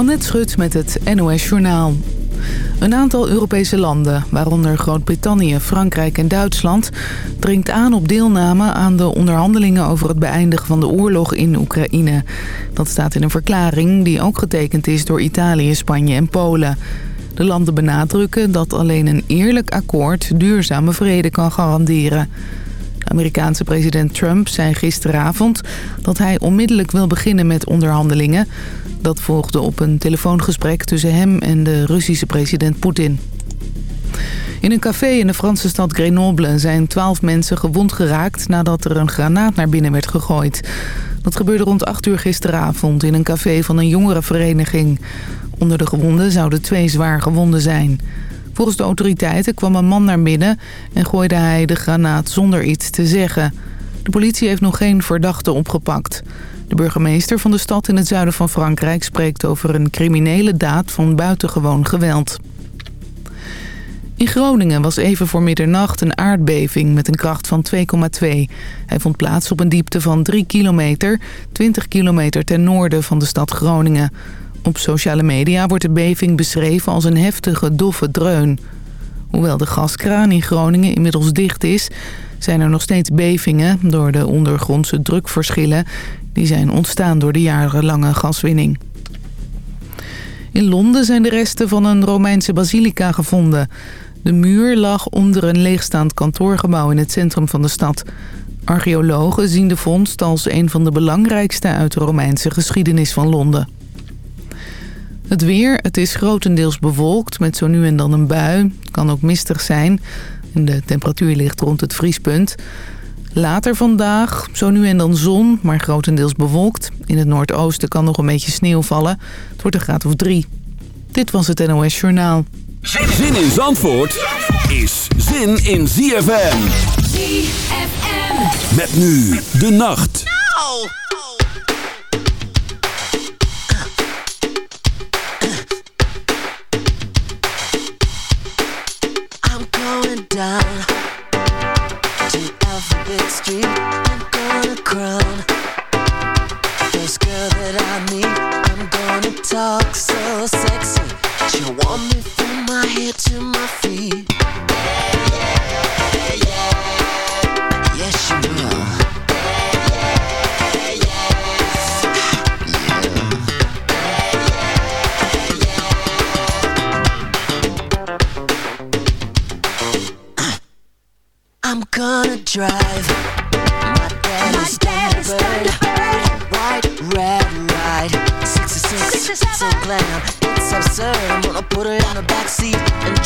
Annette Schut met het NOS Journaal. Een aantal Europese landen, waaronder Groot-Brittannië, Frankrijk en Duitsland... dringt aan op deelname aan de onderhandelingen over het beëindigen van de oorlog in Oekraïne. Dat staat in een verklaring die ook getekend is door Italië, Spanje en Polen. De landen benadrukken dat alleen een eerlijk akkoord duurzame vrede kan garanderen. Amerikaanse president Trump zei gisteravond dat hij onmiddellijk wil beginnen met onderhandelingen. Dat volgde op een telefoongesprek tussen hem en de Russische president Poetin. In een café in de Franse stad Grenoble zijn twaalf mensen gewond geraakt nadat er een granaat naar binnen werd gegooid. Dat gebeurde rond 8 uur gisteravond in een café van een jongerenvereniging. Onder de gewonden zouden twee zwaar gewonden zijn. Volgens de autoriteiten kwam een man naar binnen en gooide hij de granaat zonder iets te zeggen. De politie heeft nog geen verdachte opgepakt. De burgemeester van de stad in het zuiden van Frankrijk spreekt over een criminele daad van buitengewoon geweld. In Groningen was even voor middernacht een aardbeving met een kracht van 2,2. Hij vond plaats op een diepte van 3 kilometer, 20 kilometer ten noorden van de stad Groningen. Op sociale media wordt de beving beschreven als een heftige, doffe dreun. Hoewel de gaskraan in Groningen inmiddels dicht is... zijn er nog steeds bevingen door de ondergrondse drukverschillen... die zijn ontstaan door de jarenlange gaswinning. In Londen zijn de resten van een Romeinse basilica gevonden. De muur lag onder een leegstaand kantoorgebouw in het centrum van de stad. Archeologen zien de vondst als een van de belangrijkste uit de Romeinse geschiedenis van Londen. Het weer, het is grotendeels bewolkt met zo nu en dan een bui. Het kan ook mistig zijn. En de temperatuur ligt rond het vriespunt. Later vandaag, zo nu en dan zon, maar grotendeels bewolkt. In het noordoosten kan nog een beetje sneeuw vallen. Het wordt een graad of drie. Dit was het NOS Journaal. Zin in Zandvoort is zin in ZFM. ZFM. Met nu de nacht. I'm going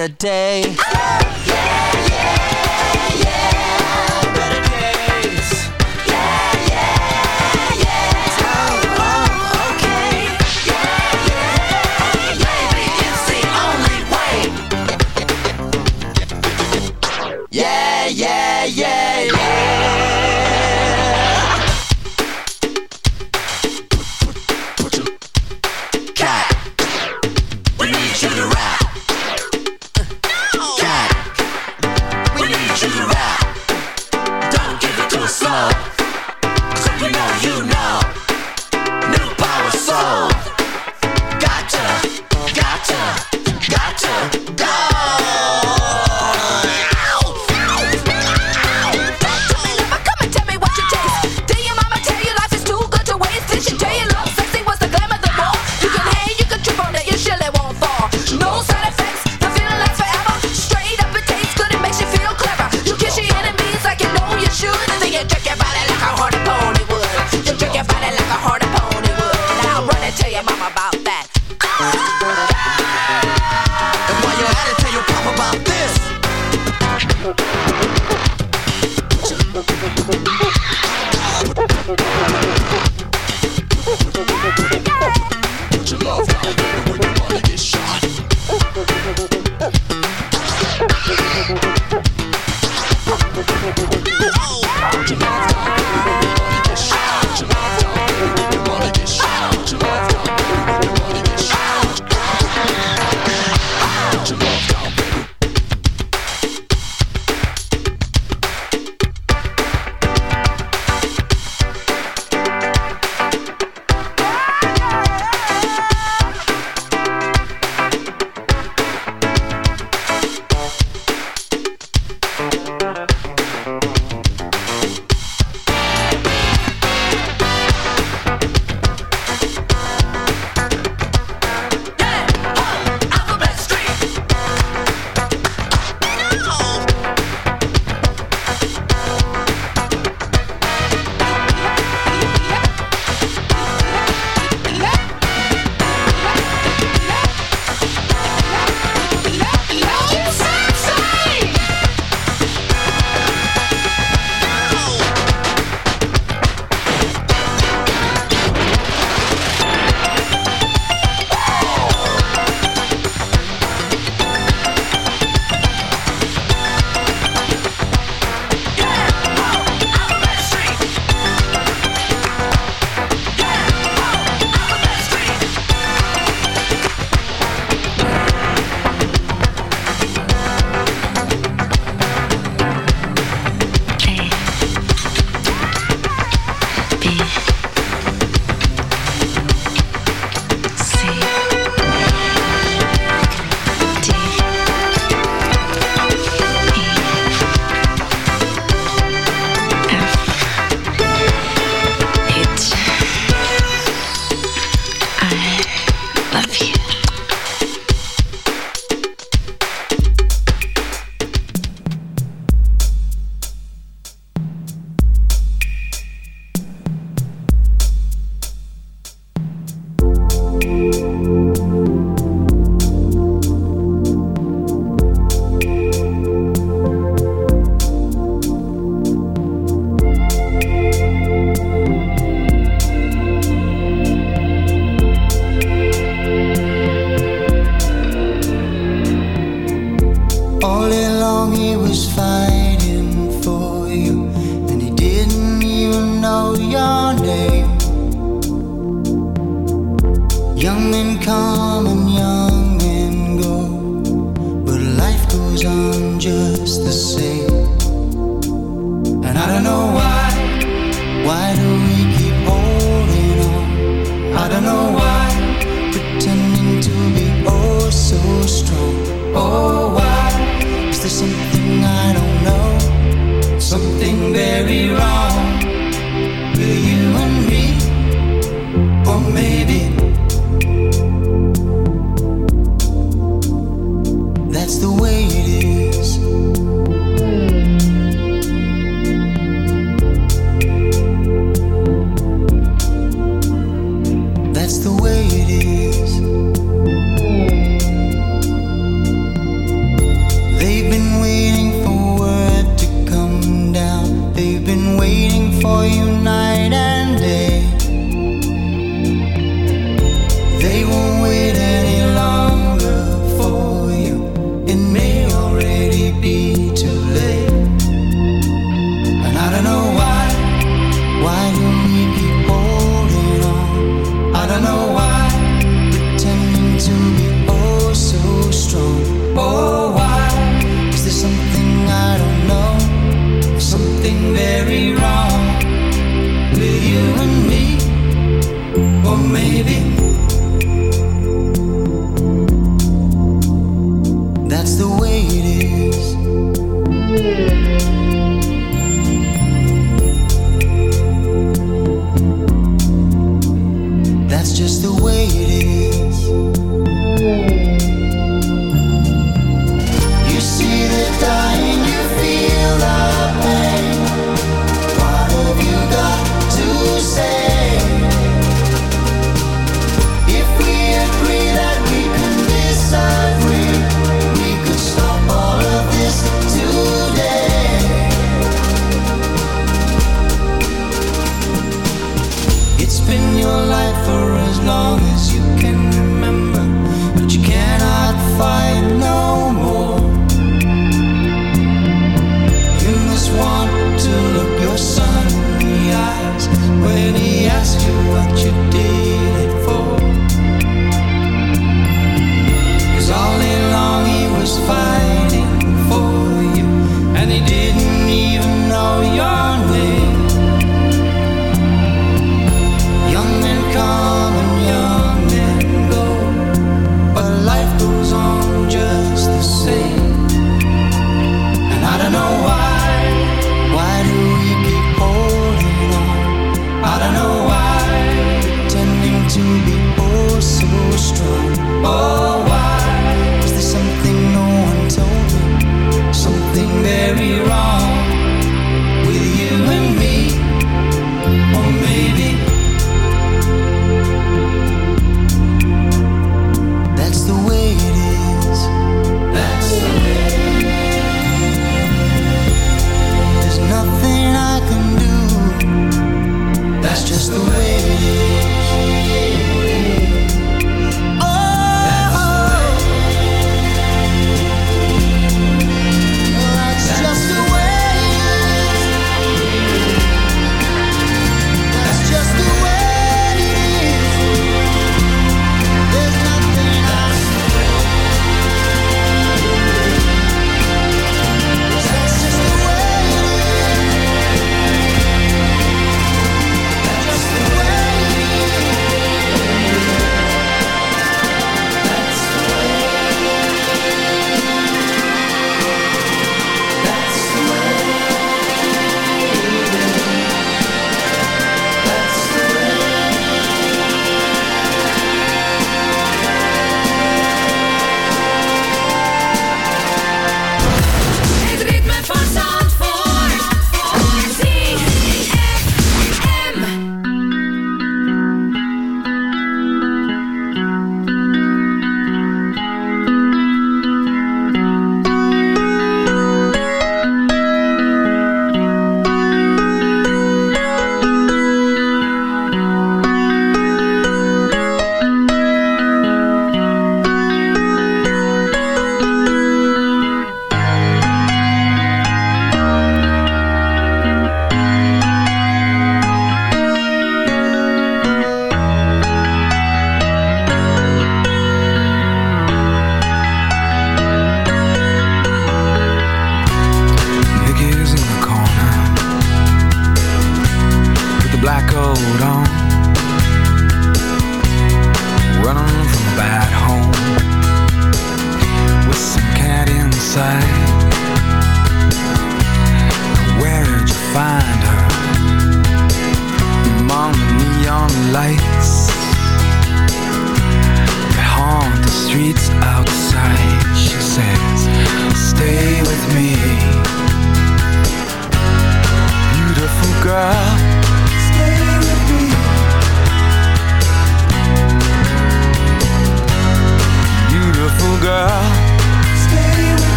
A day.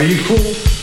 Are you cool?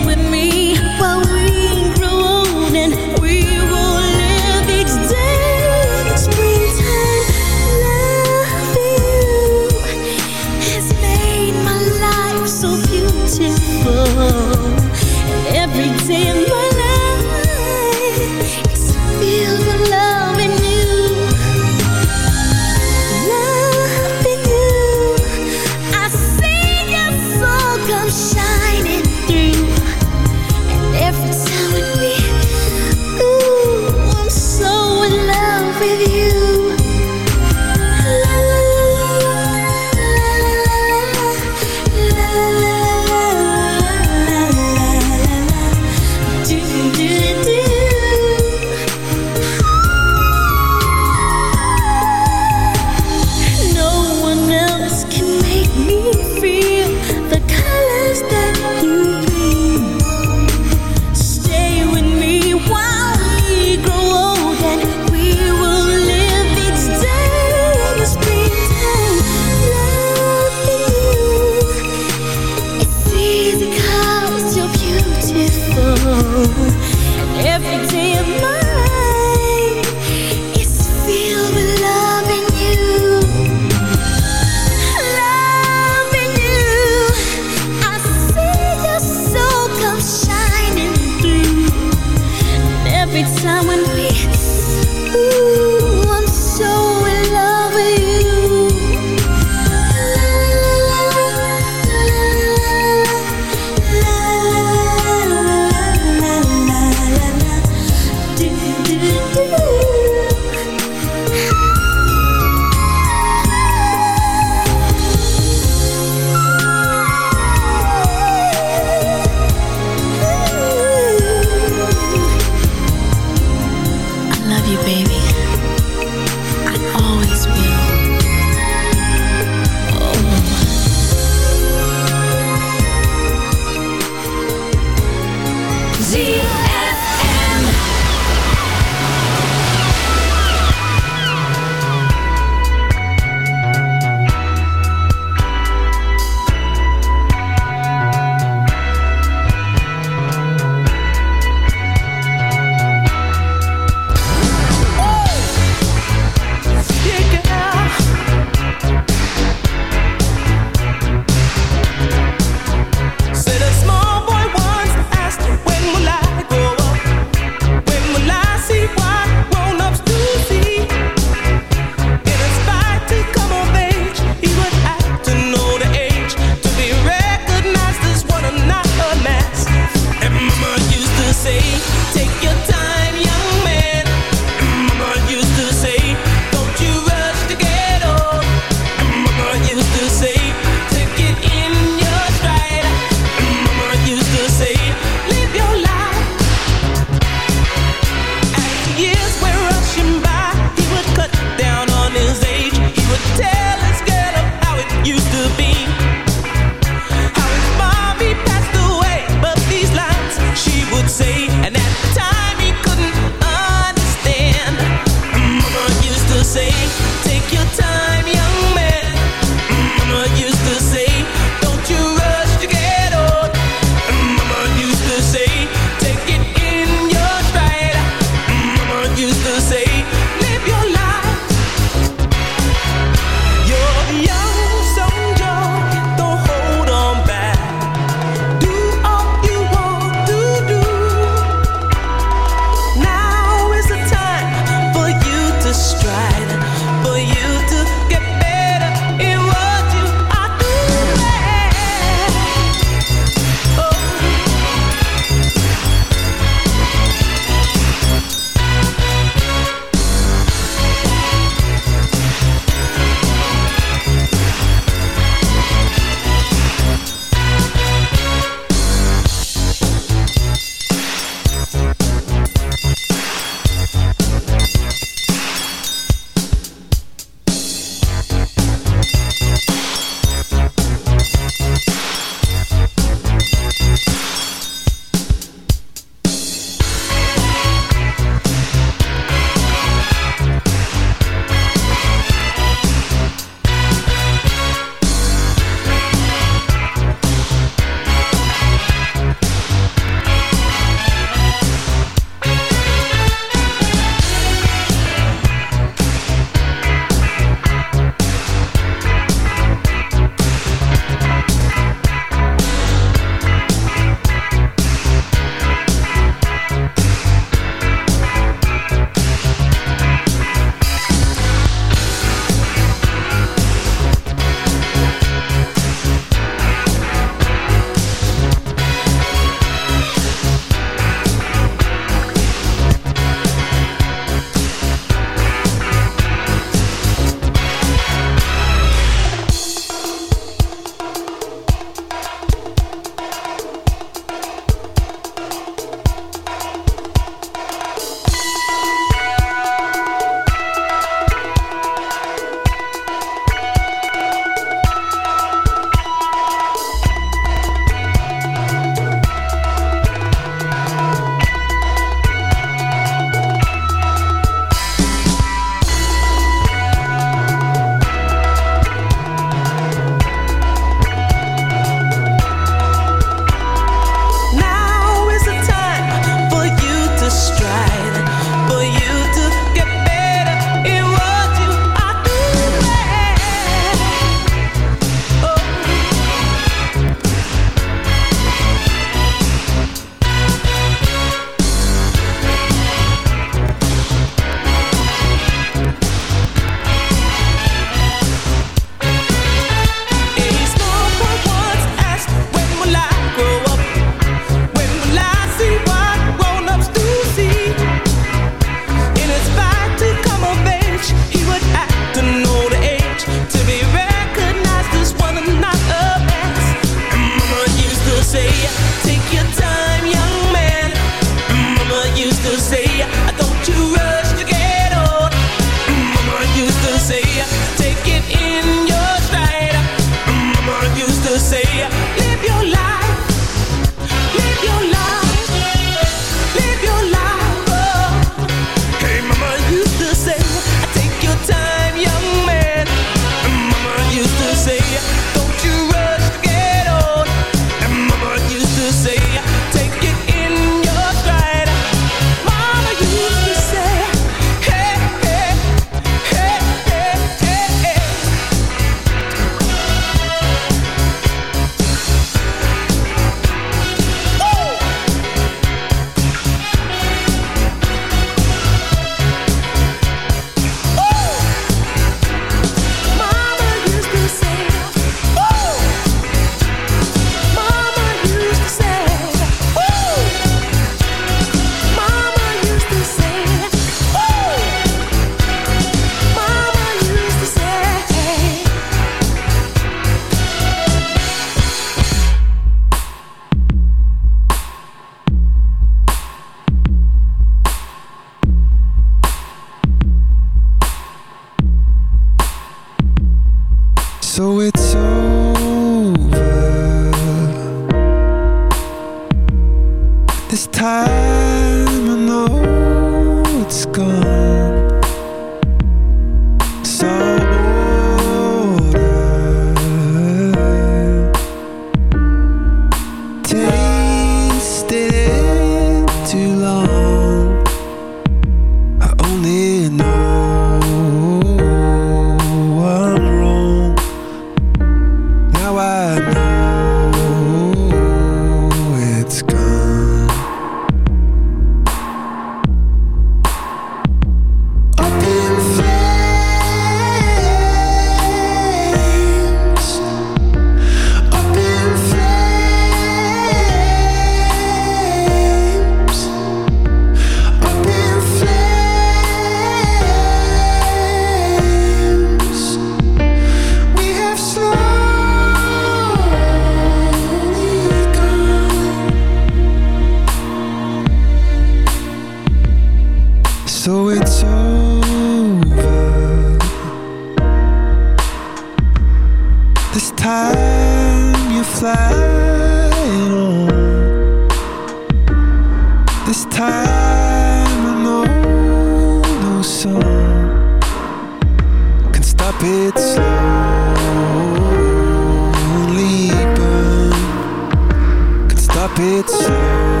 stop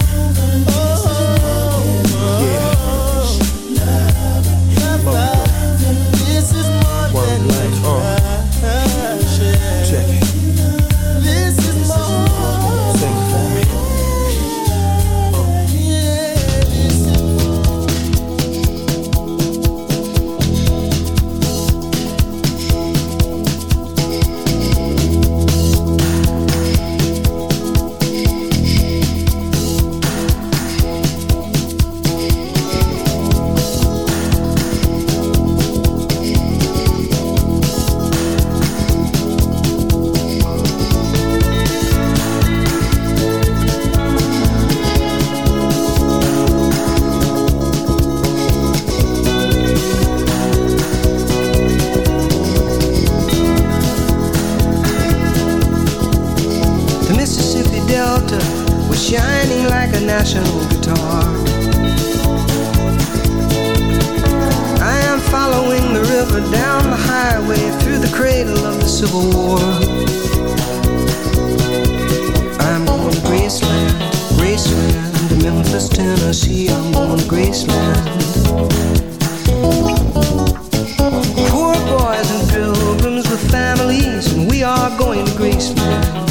Are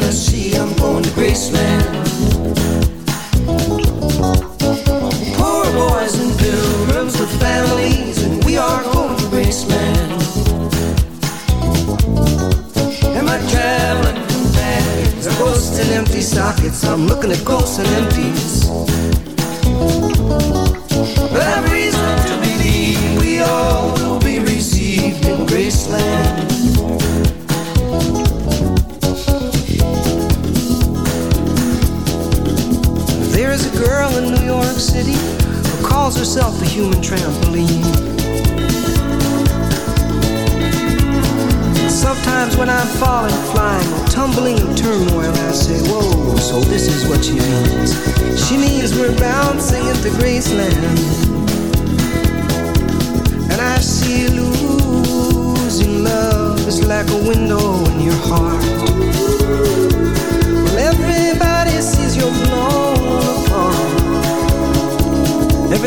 I'm going to Graceland. Poor boys and pilgrims with families, and we are going to. And my traveling companions are ghosts empty sockets. I'm looking at ghosts and empties. York City who calls herself the human trampoline. Sometimes when I'm falling, flying, or tumbling in turmoil, I say, Whoa, so this is what she means. She means we're bouncing into Graceland. And I see losing love is like a window in your heart.